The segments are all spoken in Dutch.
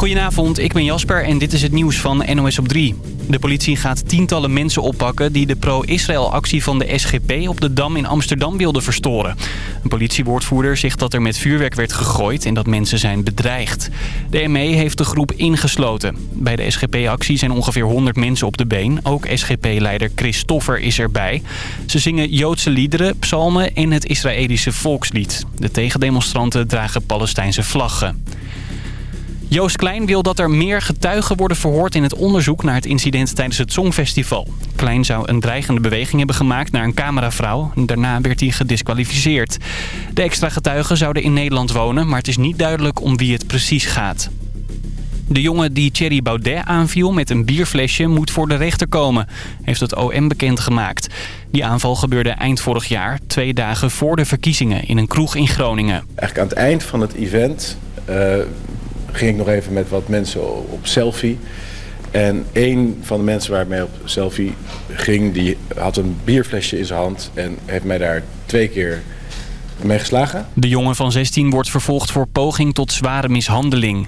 Goedenavond, ik ben Jasper en dit is het nieuws van NOS op 3. De politie gaat tientallen mensen oppakken die de pro-Israël-actie van de SGP op de Dam in Amsterdam wilden verstoren. Een politiewoordvoerder zegt dat er met vuurwerk werd gegooid en dat mensen zijn bedreigd. De ME heeft de groep ingesloten. Bij de SGP-actie zijn ongeveer 100 mensen op de been. Ook SGP-leider Christoffer is erbij. Ze zingen Joodse liederen, psalmen en het Israëlische volkslied. De tegendemonstranten dragen Palestijnse vlaggen. Joost Klein wil dat er meer getuigen worden verhoord in het onderzoek naar het incident tijdens het Songfestival. Klein zou een dreigende beweging hebben gemaakt naar een cameravrouw. Daarna werd hij gedisqualificeerd. De extra getuigen zouden in Nederland wonen, maar het is niet duidelijk om wie het precies gaat. De jongen die Thierry Baudet aanviel met een bierflesje moet voor de rechter komen, heeft het OM bekendgemaakt. Die aanval gebeurde eind vorig jaar, twee dagen voor de verkiezingen in een kroeg in Groningen. Eigenlijk aan het eind van het event uh, ging ik nog even met wat mensen op selfie. En een van de mensen waar ik mee op selfie ging, die had een bierflesje in zijn hand en heeft mij daar twee keer mee geslagen. De jongen van 16 wordt vervolgd voor poging tot zware mishandeling.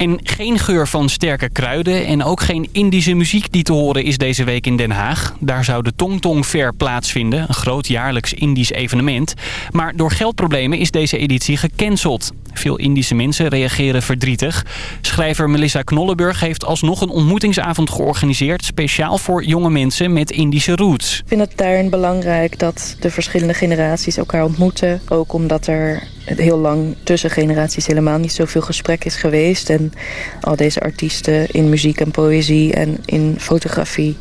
En geen geur van sterke kruiden en ook geen Indische muziek die te horen is deze week in Den Haag. Daar zou de Tong Tong Fair plaatsvinden, een groot jaarlijks Indisch evenement. Maar door geldproblemen is deze editie gecanceld. Veel Indische mensen reageren verdrietig. Schrijver Melissa Knollenburg heeft alsnog een ontmoetingsavond georganiseerd... speciaal voor jonge mensen met Indische roots. Ik vind het daarin belangrijk dat de verschillende generaties elkaar ontmoeten. Ook omdat er heel lang tussen generaties helemaal niet zoveel gesprek is geweest. En al deze artiesten in muziek en poëzie en in fotografie...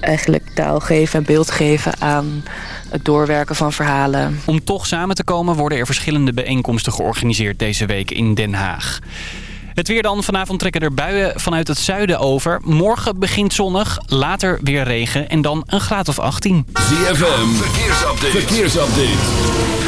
eigenlijk taal geven en beeld geven aan het doorwerken van verhalen. Om toch samen te komen worden er verschillende bijeenkomsten georganiseerd deze week in Den Haag. Het weer dan. Vanavond trekken er buien vanuit het zuiden over. Morgen begint zonnig, later weer regen en dan een graad of 18. ZFM, verkeersupdate. verkeersupdate.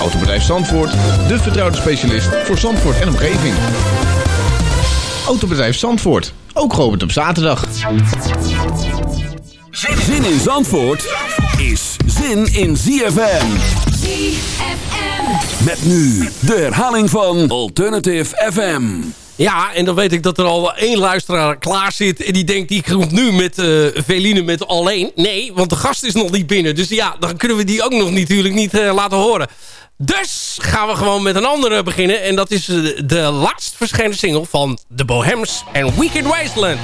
Autobedrijf Zandvoort, de vertrouwde specialist voor Zandvoort en omgeving. Autobedrijf Zandvoort, ook geopend op zaterdag. Zin in Zandvoort is zin in ZFM. ZFM. Met nu de herhaling van Alternative FM. Ja, en dan weet ik dat er al één luisteraar klaar zit... en die denkt, die komt nu met uh, Veline met alleen. Nee, want de gast is nog niet binnen. Dus ja, dan kunnen we die ook nog natuurlijk niet uh, laten horen. Dus gaan we gewoon met een andere beginnen. En dat is de laatst verschenen single van The Bohems en Wicked Wasteland.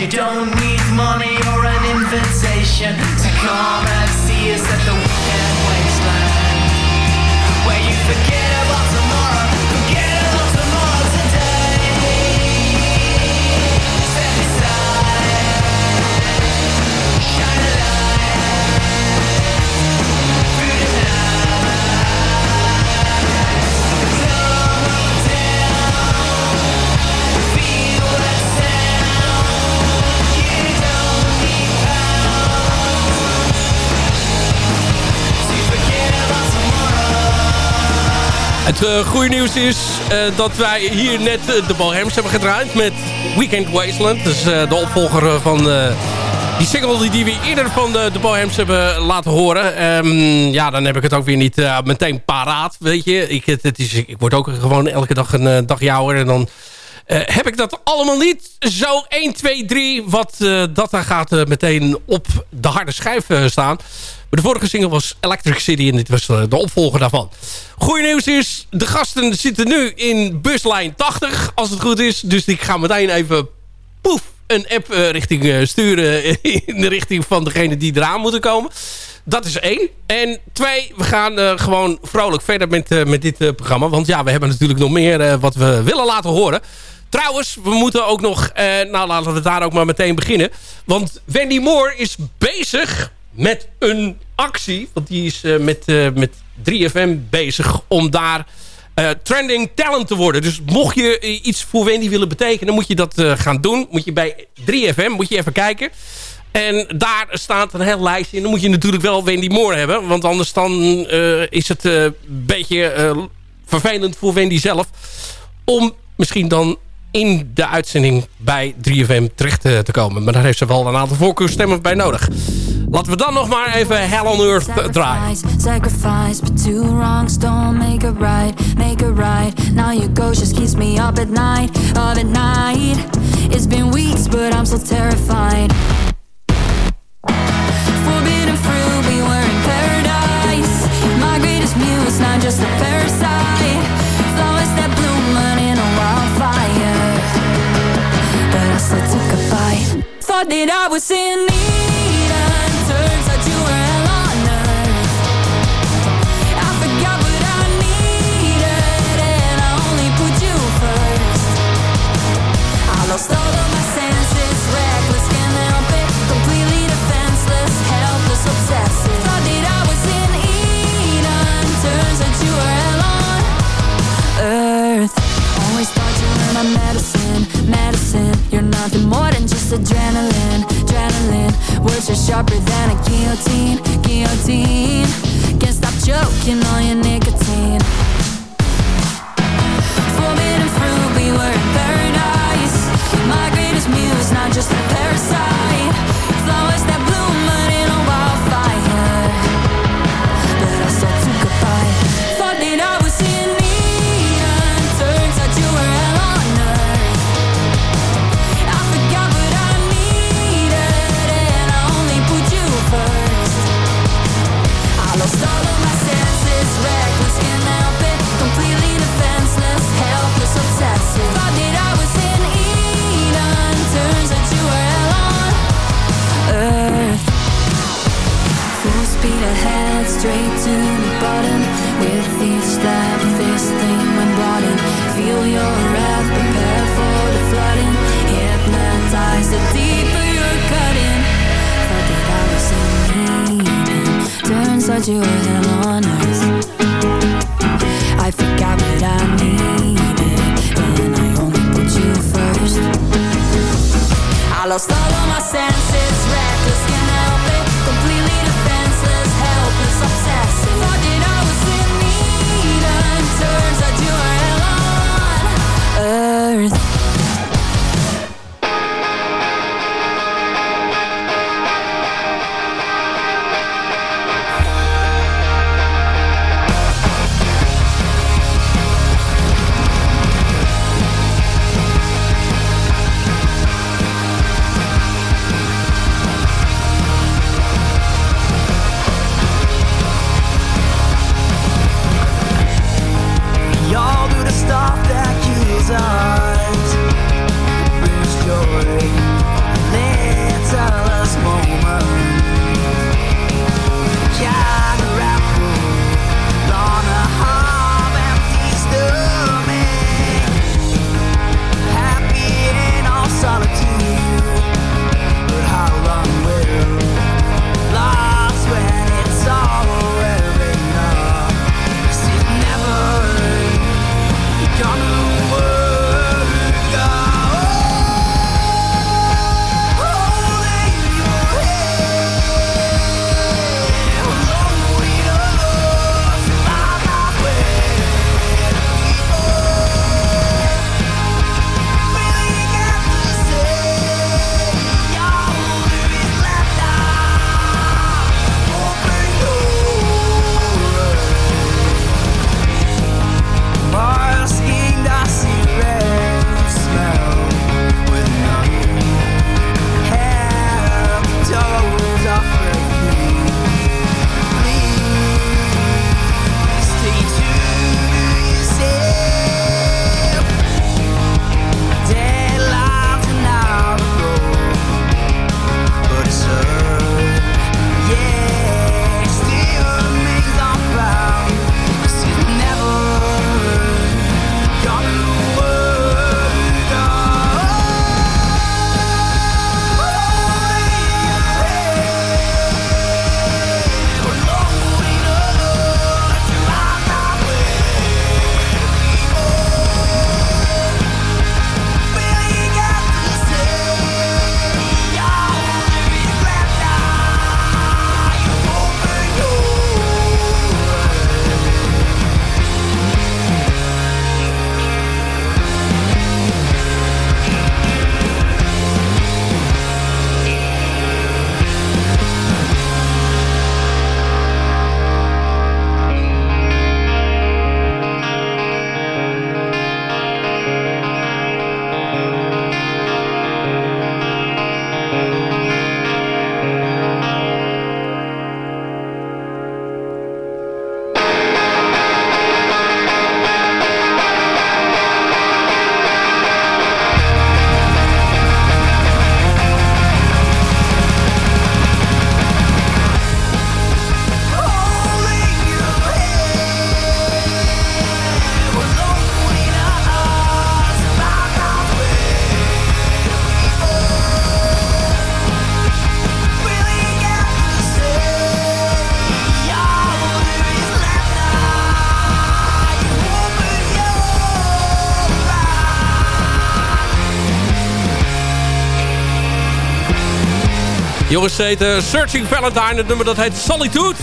you don't Het uh, goede nieuws is uh, dat wij hier net uh, de Bohems hebben gedraaid met Weekend Wasteland. Dus de opvolger van die single die we eerder van de, de Bohems hebben laten horen. Um, ja, dan heb ik het ook weer niet meteen paraat, weet je. Ik, het, het is, ik word ook gewoon elke dag een dag jouwer en dan... heb ik dat allemaal niet zo 1, 2, 3... wat dat daar gaat meteen op de harde schijf staan. De vorige single was Electric City en dit was eh, de opvolger daarvan. Goeie nieuws is, de gasten zitten nu in buslijn 80, als het goed is. Dus ik ga meteen even, poef, een app uh, richting uh, sturen in de richting van degene die eraan moeten komen. Dat is één. En twee, we gaan gewoon vrolijk verder met, met dit programma. Want ja, we hebben natuurlijk nog meer wat we willen laten horen. Trouwens, we moeten ook nog... nou, laten we daar ook maar meteen beginnen. Want Wendy Moore is bezig met een actie. Want die is uh, met, uh, met 3FM bezig om daar uh, trending talent te worden. Dus mocht je iets voor Wendy willen betekenen, moet je dat gaan doen. Moet je bij 3FM, moet je even kijken. En daar staat een heel lijstje. En dan moet je natuurlijk wel Wendy Moore hebben. Want anders dan is het een beetje vervelend voor Wendy zelf. Om misschien dan in de uitzending bij 3FM terecht te komen. Maar daar heeft ze wel een aantal voorkeurstemmen bij nodig. Laten we dan nog maar even Hell on Earth draaien. Sacrifice, but two wrongs don't make it right, make it right. Now your ghost just keeps me up at night, up at night. It's been weeks, but I'm still terrified. Forbidden fruit, we were in paradise. My greatest muse, not just a parasite. Flowers that bloom in a wildfire. But I still took a bite. Thought that I was in need. my medicine, medicine. You're nothing more than just adrenaline, adrenaline. Words are sharper than a guillotine, guillotine. Can't stop choking on your name jongens zitten Searching Valentine. Het nummer dat heet Solitude.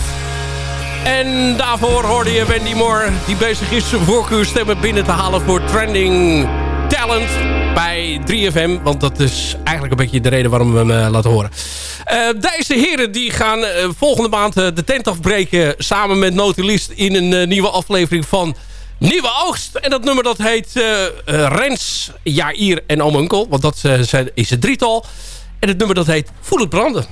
En daarvoor hoorde je Wendy Moore... die bezig is zijn voorkeurstemmen binnen te halen voor Trending Talent bij 3FM. Want dat is eigenlijk een beetje de reden waarom we hem eh, laten horen. Eh, deze heren die gaan eh, volgende maand de tent afbreken... samen met Notulist in een nieuwe aflevering van... Nieuwe Oogst. En dat nummer dat heet uh, Rens, Jair en Oomunkel, Want dat zijn, is het drietal. En het nummer dat heet Voel het branden.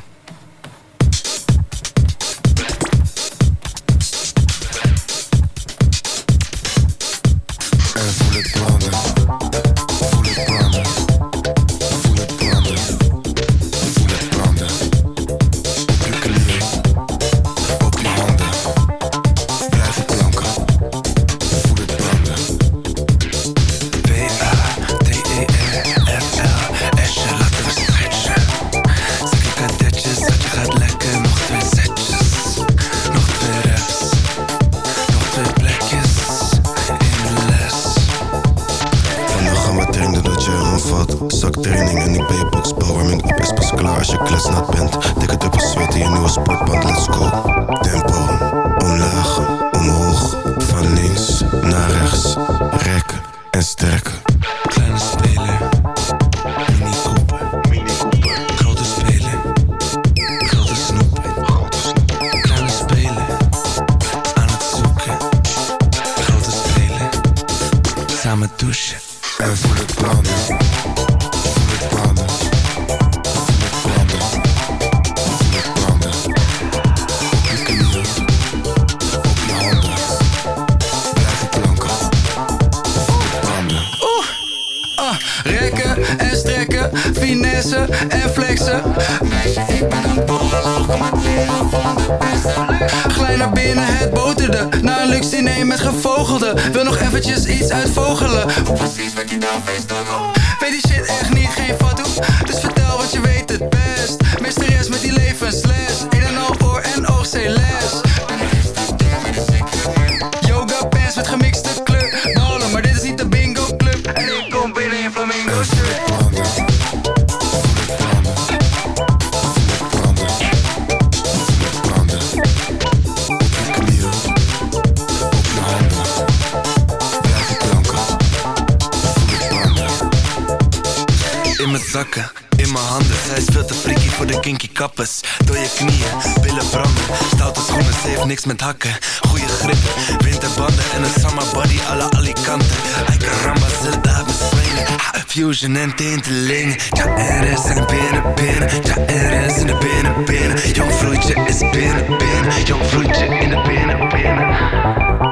Met hakken. Goeie grip, winterbanden En een summer body à la Alicante. Ay caramba, ze me swingen Fusion en tinteling. Ja, er is een binnen, binnen. Ja, er is in de binnen, binnen. Jong vloeitje is binnen, binnen. Jong vloeitje in de binnen, binnen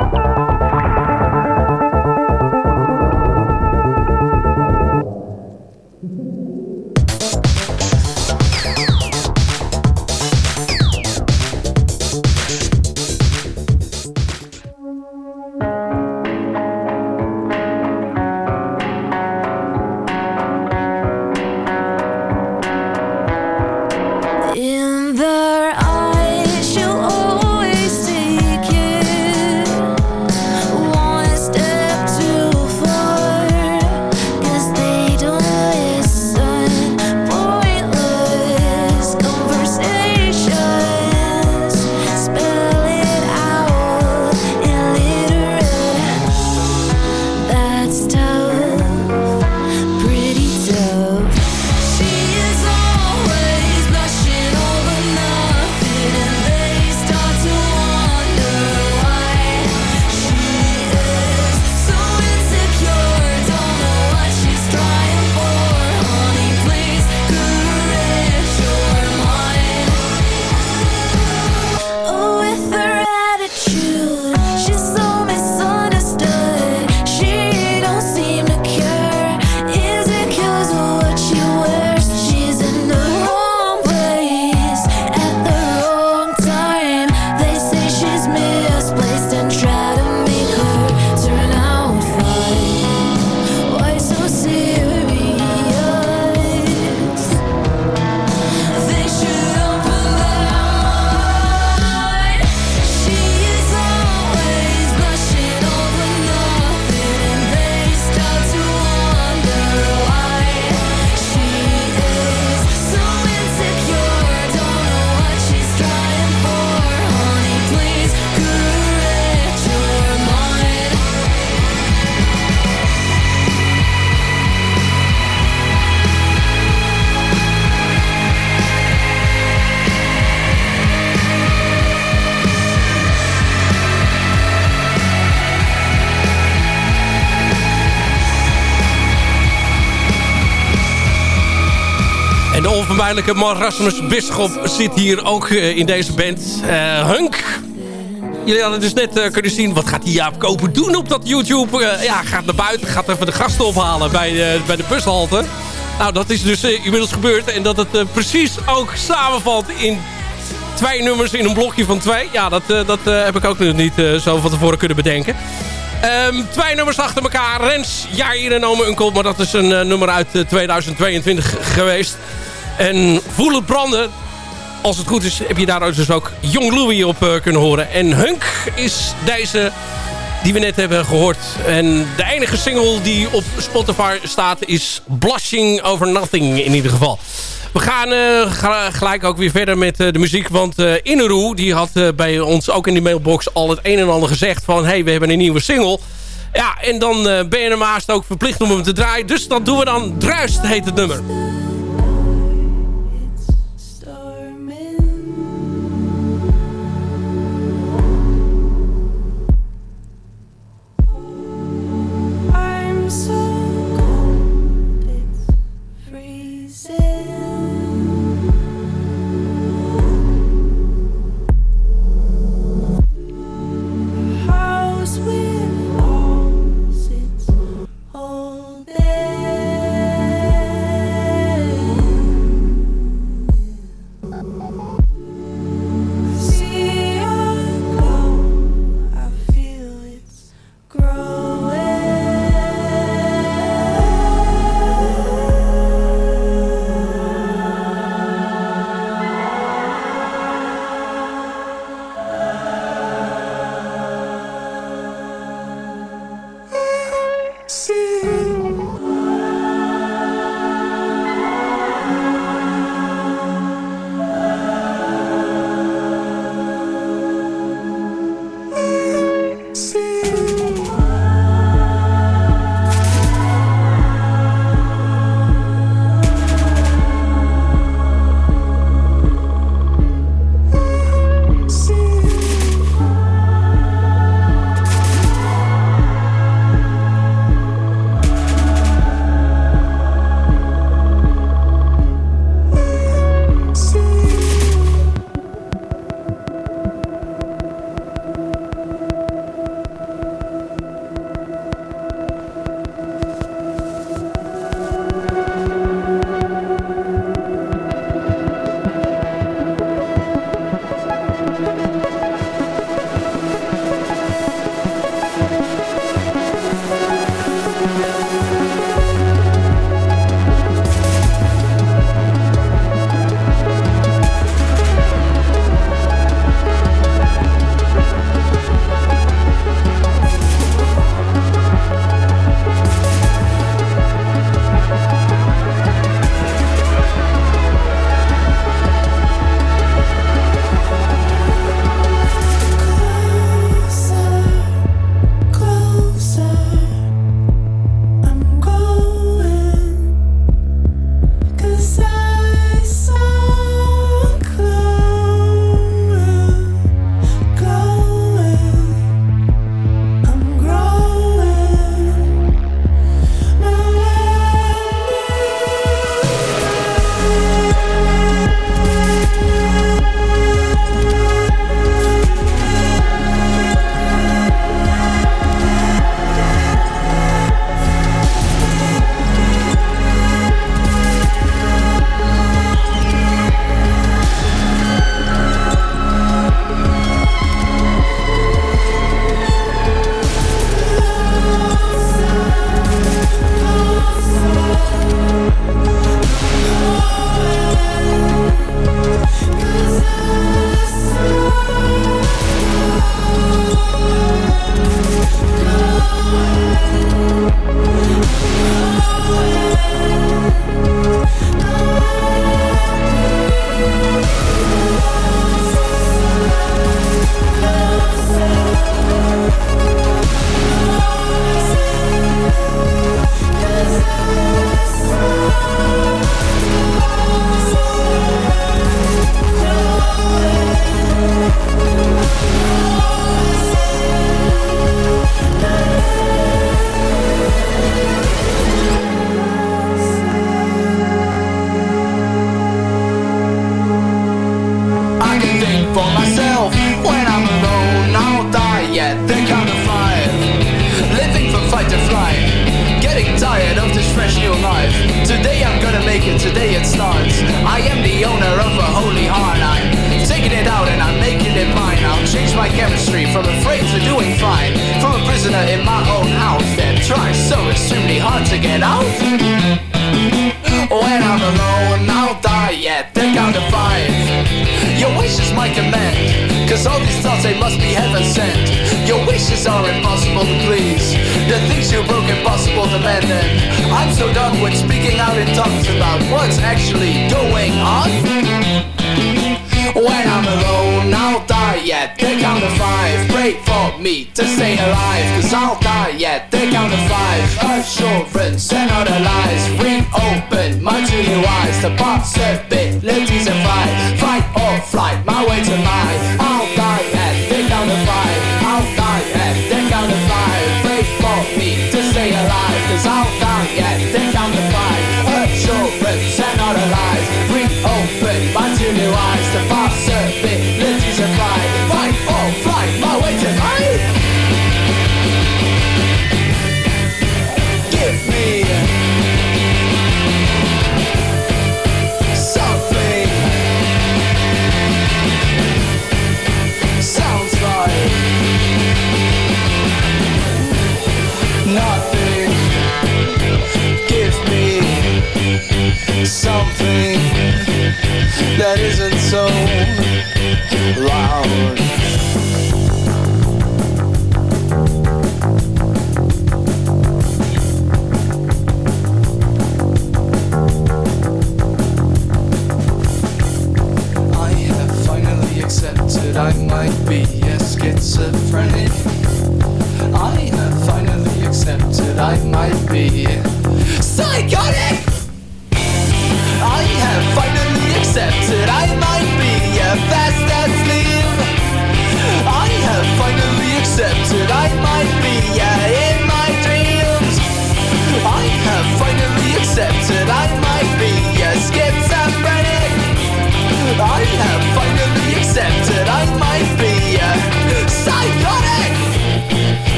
Onvermijdelijke Marasmus Bisschop zit hier ook eh, in deze band. Eh, Hunk. Jullie hadden dus net eh, kunnen zien, wat gaat die Jaap Koper doen op dat YouTube? Ja, gaat naar buiten, gaat even de gasten ophalen bij, de bij de bushalte. Nou, dat is dus inmiddels gebeurd. En dat het precies ook samenvalt in twee nummers in een blokje van twee. Ja, dat, dat heb ik ook nog niet zo van tevoren kunnen bedenken. Ehm, twee nummers achter elkaar. Rens, Jair en Ome Unkel. Maar dat is een nummer uit eh, 2022 geweest. En Voel het branden. Als het goed is, heb je daar dus ook Young Louis op eh, kunnen horen. En Hunk is deze die we net hebben gehoord. En de enige single die op Spotify staat is Blushing Over Nothing in ieder geval. We gaan eh, gelijk ook weer verder met eh, de muziek. Want uh, die had bij ons ook in die mailbox al het een en ander gezegd. Van hey, we hebben een nieuwe single. Ja, en dan ben je maast ook verplicht om hem te draaien. Dus dat doen we dan. Druist heet het nummer.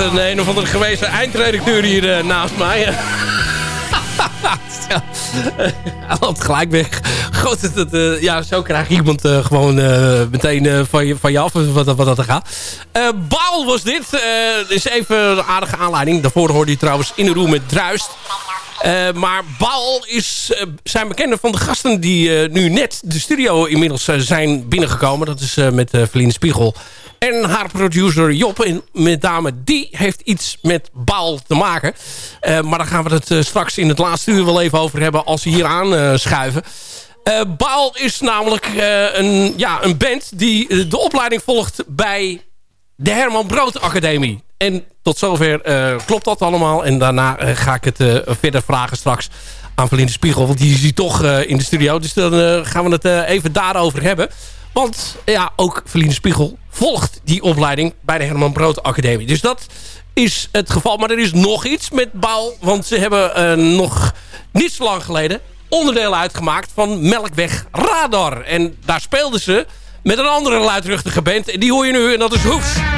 Een een of andere gewezen eindredacteur hier eh, naast mij. hij loopt gelijk weg. Goed, dat, eh, ja, zo krijg iemand eh, gewoon eh, meteen eh, van, je, van je af wat, wat dat er gaat. Eh Baal was dit. Eh is even een aardige aanleiding. Daarvoor hoorde je trouwens in de room met Druist. Eh, maar Baal is, eh, zijn bekende van de gasten die eh, nu net de studio inmiddels zijn binnengekomen. Dat is met uh, Spiegel en haar producer Job. En met name die heeft iets met Baal te maken. Maar daar gaan we het straks in het laatste uur wel even over hebben als we hier aan schuiven. Eh, Baal is namelijk een, ja, een band die de opleiding volgt bij de Herman Brood Academie. En tot zover eh, klopt dat allemaal. En daarna eh, ga ik het eh, verder vragen straks aan Verlinde Spiegel. Want die is hier toch in de studio. Dus dan gaan we het even daarover hebben. Want ja, ook Verlinde Spiegel volgt die opleiding bij de Herman Brood Academie. Dus dat is het geval. Maar er is nog iets met Baal. Want ze hebben nog niet zo lang geleden onderdeel uitgemaakt van Melkweg Radar. En daar speelden ze met een andere luidruchtige band. En die hoor je nu en dat is Hoefs.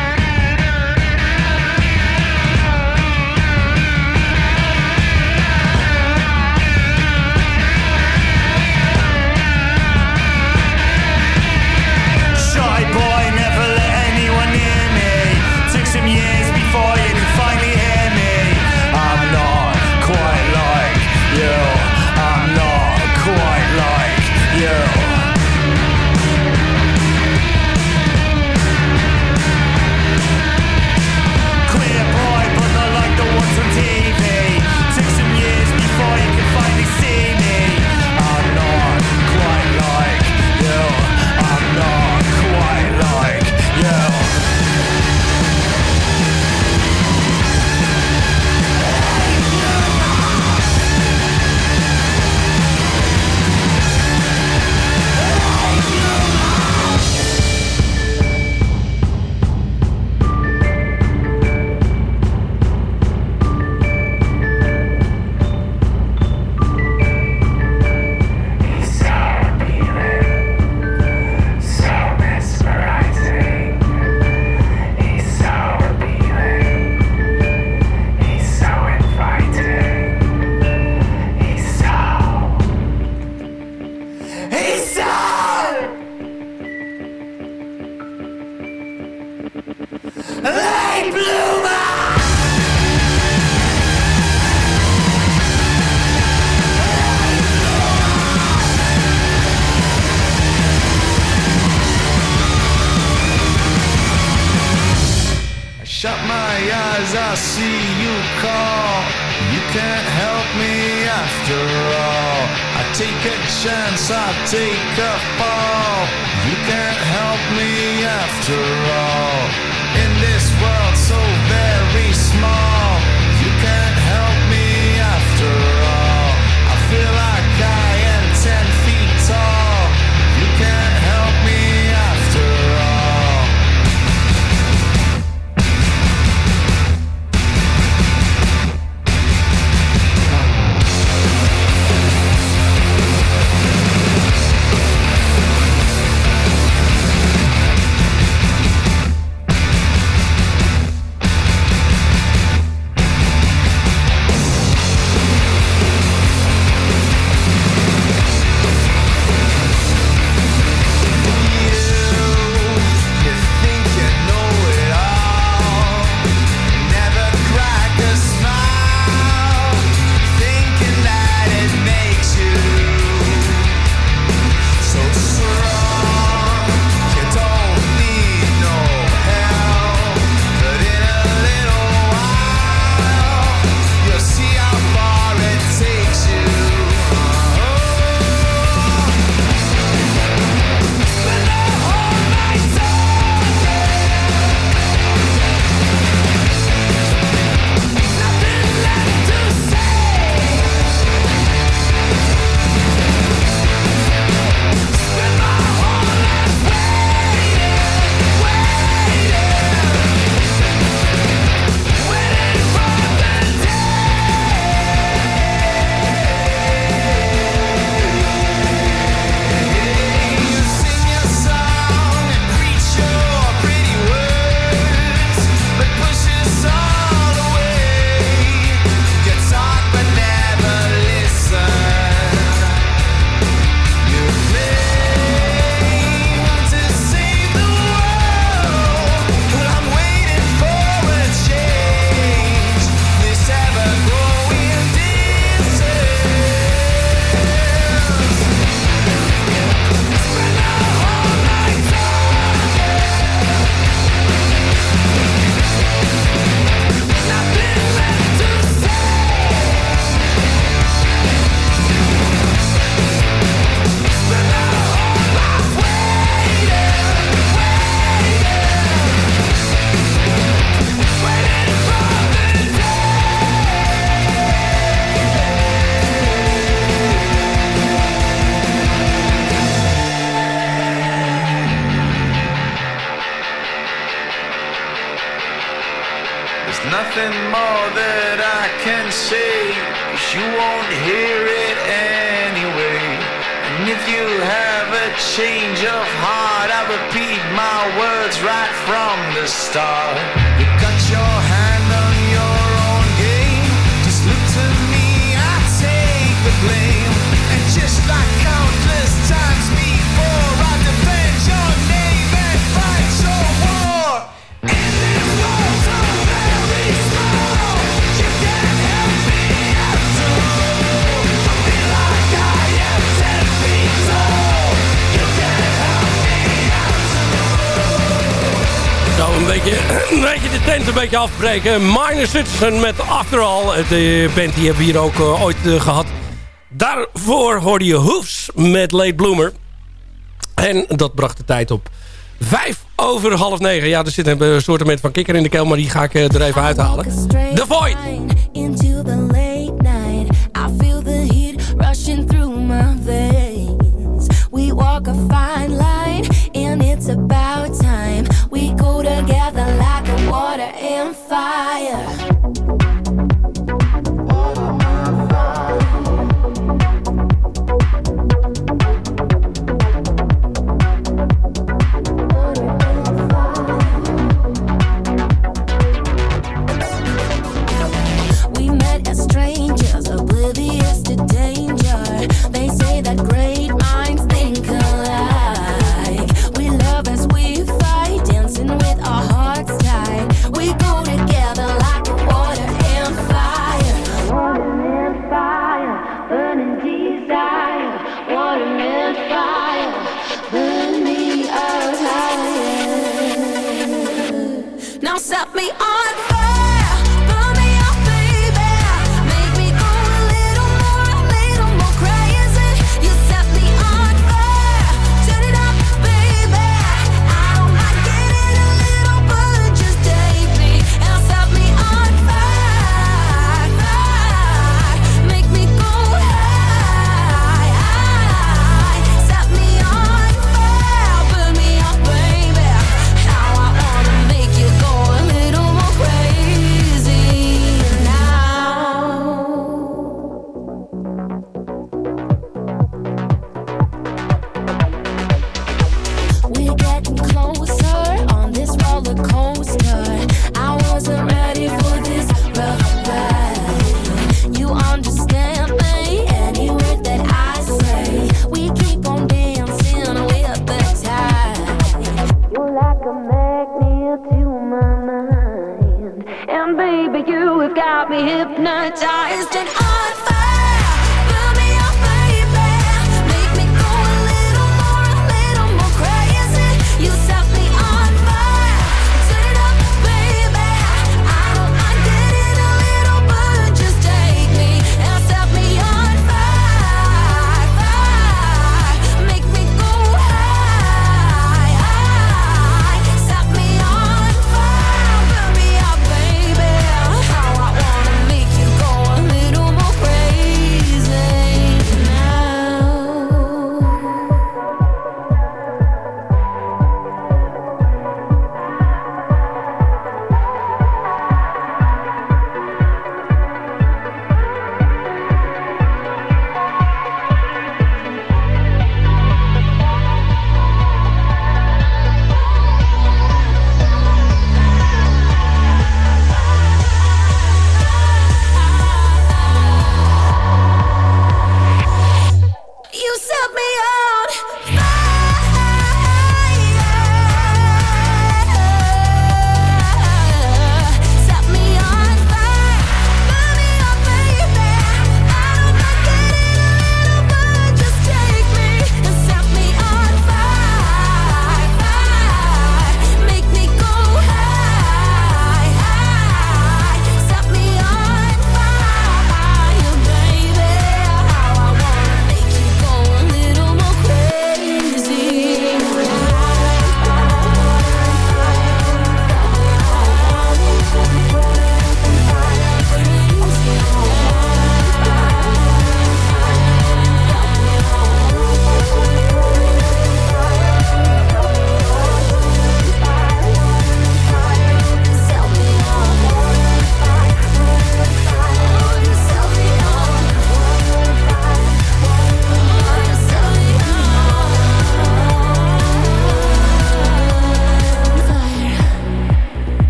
see you call. You can't help me after all. I take a chance, I take a fall. You can't help me after all. In this world so very small. een beetje, de tent een beetje afbreken. Minor Citizen met After All. De eh, band die hebben we hier ook eh, ooit eh, gehad. Daarvoor hoorde je Hoofs met Late Bloomer. En dat bracht de tijd op. Vijf over half negen. Ja, er zit een soort van kikker in de kel, maar die ga ik er even uithalen. The Void! Into the late night. I feel the heat rushing through my veins. We walk a fine line and it's about time. together like a water and fire.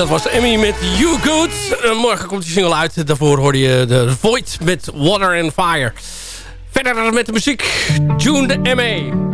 dat was Emmy met You Good. Eh, morgen komt die single uit. Daarvoor hoorde je de Void met Water and Fire. Verder met de muziek. June de M.A.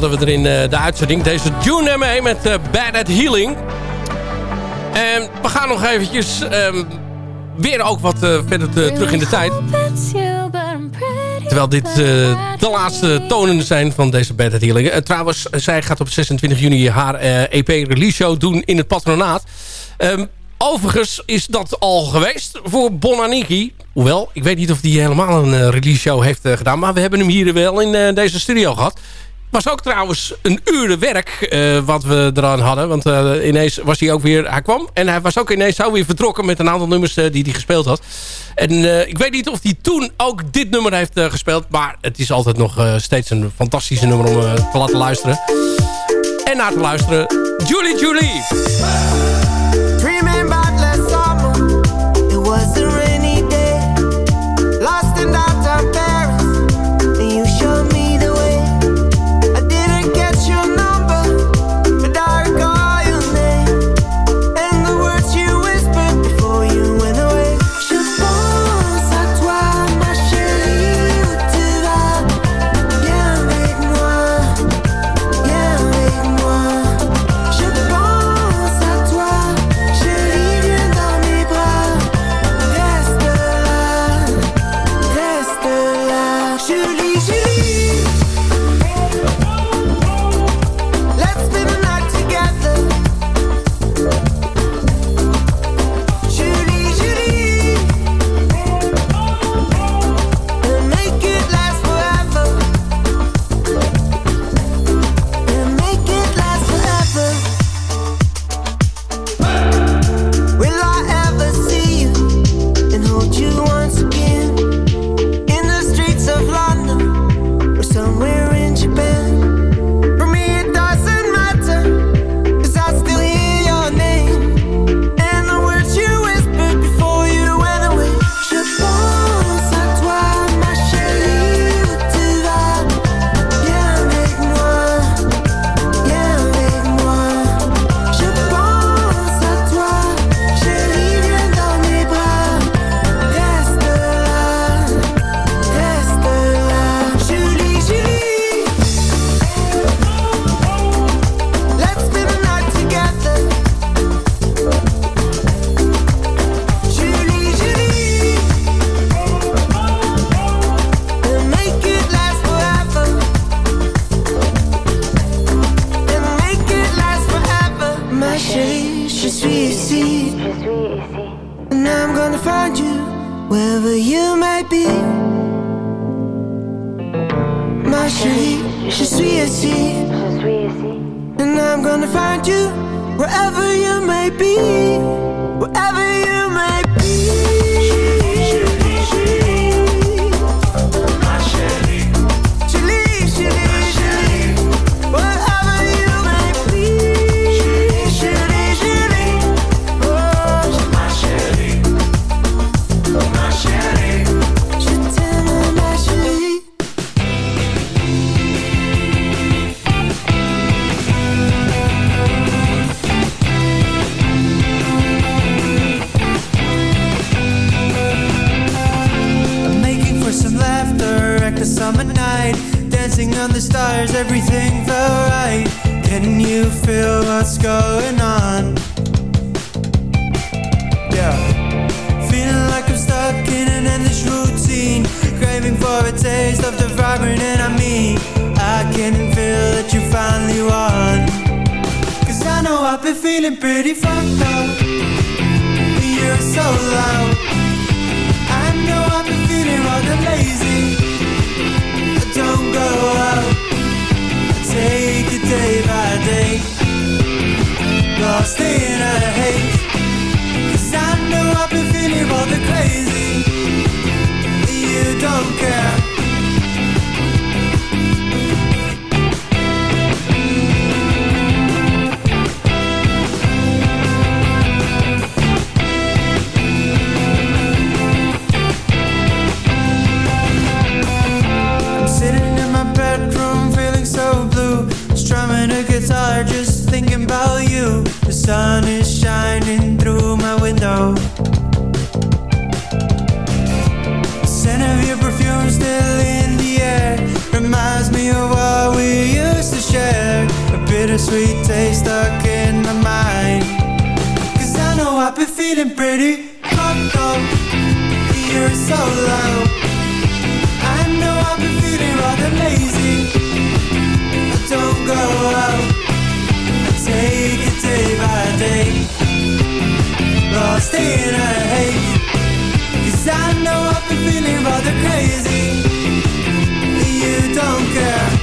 hadden we er in eh, de uitzending. Deze June ermee met eh, Bad at Healing. En we gaan nog eventjes ehm, weer ook wat eh, verder terug in de tijd. Terwijl dit de laatste tonen zijn van deze Bad at Healing. Trouwens, zij gaat op 26 juni haar EP-release show doen in het patronaat. Ehm, overigens is dat al geweest voor Bonaniki. Hoewel, ik weet niet of die helemaal een release show heeft gedaan. Maar we hebben hem hier wel in deze studio gehad. Was ook trouwens een uren werk eh, wat we eraan hadden. Want eh, ineens was hij ook weer... Hij kwam en hij was ook ineens zo weer vertrokken... met een aantal nummers eh, die hij gespeeld had. En ik weet niet of hij toen ook dit nummer heeft gespeeld. Maar het is altijd nog steeds een fantastische nummer om te laten luisteren. En naar te luisteren. Julie Julie. And I'm gonna find you wherever you may be. Wherever you may be. Feel what's going on? Yeah. Feeling like I'm stuck in an endless routine. Craving for a taste of the vibrant and I mean. I can feel that you finally won. Cause I know I've been feeling pretty fucked up. You're so loud. I know I've been feeling rather lazy. Don't go out. Take it day by day. Lost in a haze. Cause I know I've been feeling rather crazy. You don't care. I'm sitting in my bedroom feeling so blue Strumming a guitar just thinking about you sun is shining through my window. The scent of your perfume still in the air. Reminds me of what we used to share. A bittersweet taste stuck in my mind. Cause I know I've been feeling pretty fucked up. You're so loud. I know I've been feeling rather lazy. I don't go out. I take it day by day. in a haze. Cause I know I've been feeling rather crazy. You don't care.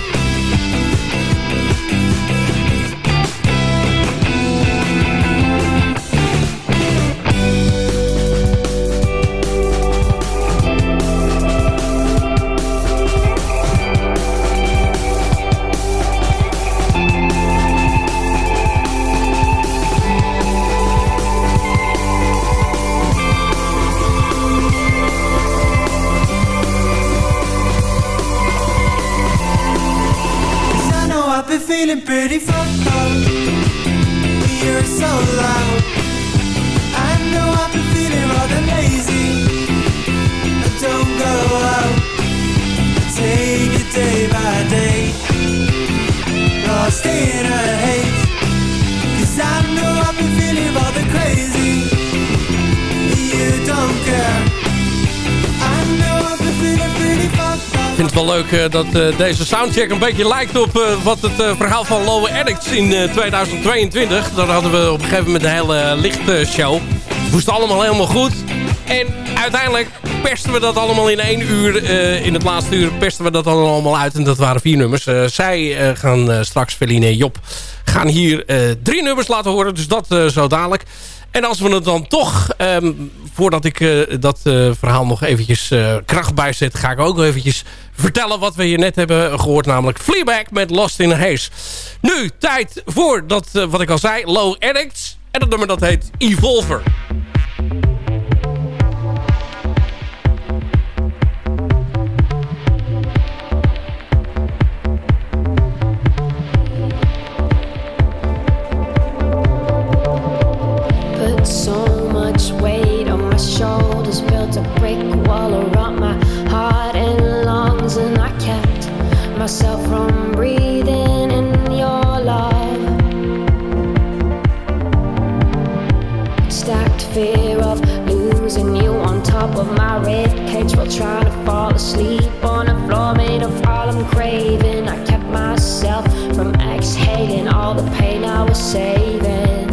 Feeling pretty fucked up. Het wel leuk eh, dat eh, deze soundcheck een beetje lijkt op eh, wat het verhaal van Lowe Addicts in eh, 2022. Daar hadden we op een gegeven moment een hele lichtshow. Het moest allemaal helemaal goed. En uiteindelijk persten we dat allemaal in één uur. in het laatste uur persten we dat allemaal uit. En dat waren vier nummers. Zij gaan straks, Feline en Job, gaan hier drie nummers laten horen. Dus dat zo dadelijk. En als we het dan toch, ehm, voordat ik eh, dat eh, verhaal nog eventjes eh, kracht bijzet... ga ik ook eventjes vertellen wat we hier net hebben gehoord. Namelijk Fleabag met Lost in a Haze. Nu, tijd voor dat, wat ik al zei, Low Addicts. En dat nummer dat heet Evolver. So much weight on my shoulders, built a brick wall around my heart and lungs, and I kept myself from breathing in your love. Stacked fear of losing you on top of my rib cage while trying to fall asleep on a floor made of all I'm craving. I kept myself from exhaling all the pain I was saving.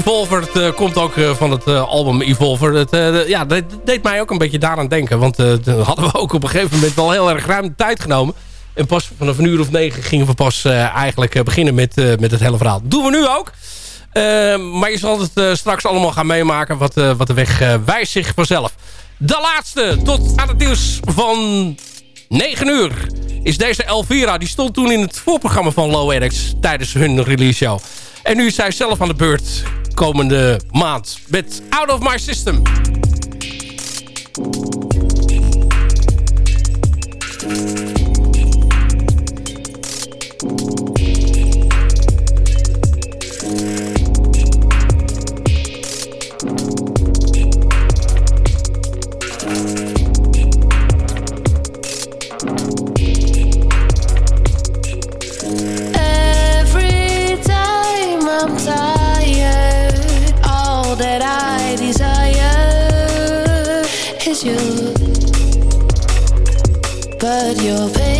Evolver. Eh, komt ook eh, van het eh, album Evolver. Het, ja, dat deed mij ook een beetje daaraan denken. Want dan hadden we ook op een gegeven moment wel heel erg ruim de tijd genomen. En pas vanaf een uur of negen gingen we pas eigenlijk beginnen met, met het hele verhaal. doen we nu ook. Eh, maar je zal het straks allemaal gaan meemaken. Wat, wat de weg wijst zich vanzelf. De laatste tot aan het nieuws van 9 uur is deze Elvira. Die stond toen in het voorprogramma van Low Eric's tijdens hun release show. En nu is zij zelf aan de beurt komende maand met Out of My System. I'm tired, all that I desire is you. But your patience